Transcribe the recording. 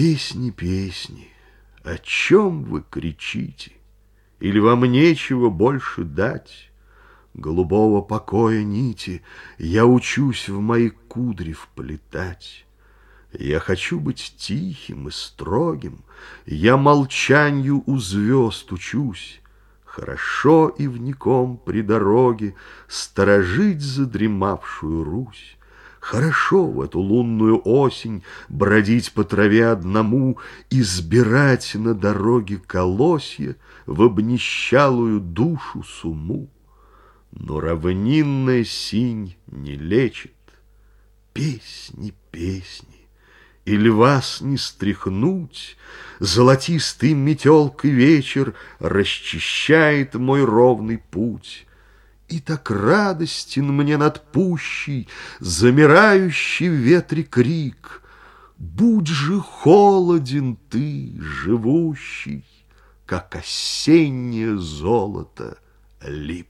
Песни, песни, о чем вы кричите? Или вам нечего больше дать? Голубого покоя нити Я учусь в мои кудри вплетать. Я хочу быть тихим и строгим, Я молчанью у звезд учусь. Хорошо и вником при дороге Сторожить задремавшую Русь. Хорошо в эту лунную осень Бродить по траве одному, Избирать на дороге колосья В обнищалую душу суму. Но равнинная синь не лечит. Песни, песни, или вас не стряхнуть, Золотистый метелкой вечер Расчищает мой ровный путь. И так радостен мне над пущей Замирающий в ветре крик. Будь же холоден ты, живущий, Как осеннее золото лип.